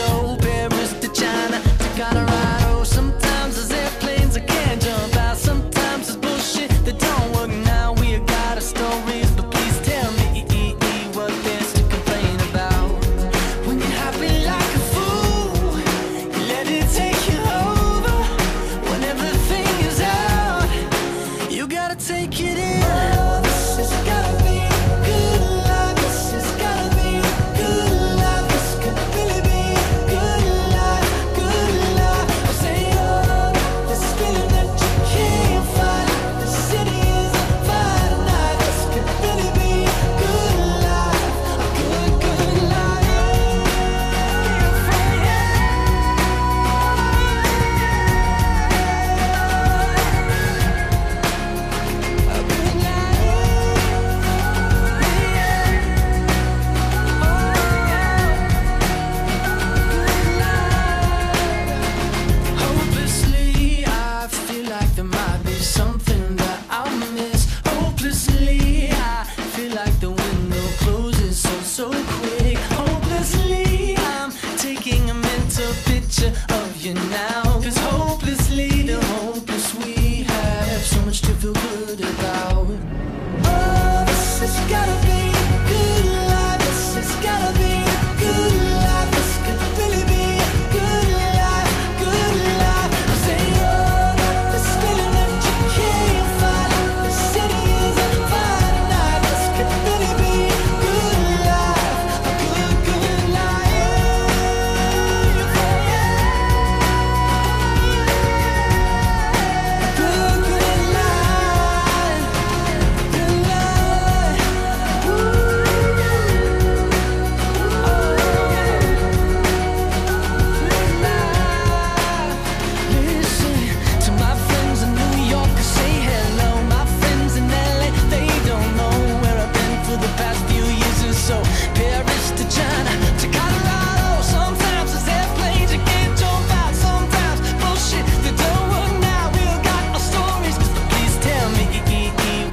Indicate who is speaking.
Speaker 1: so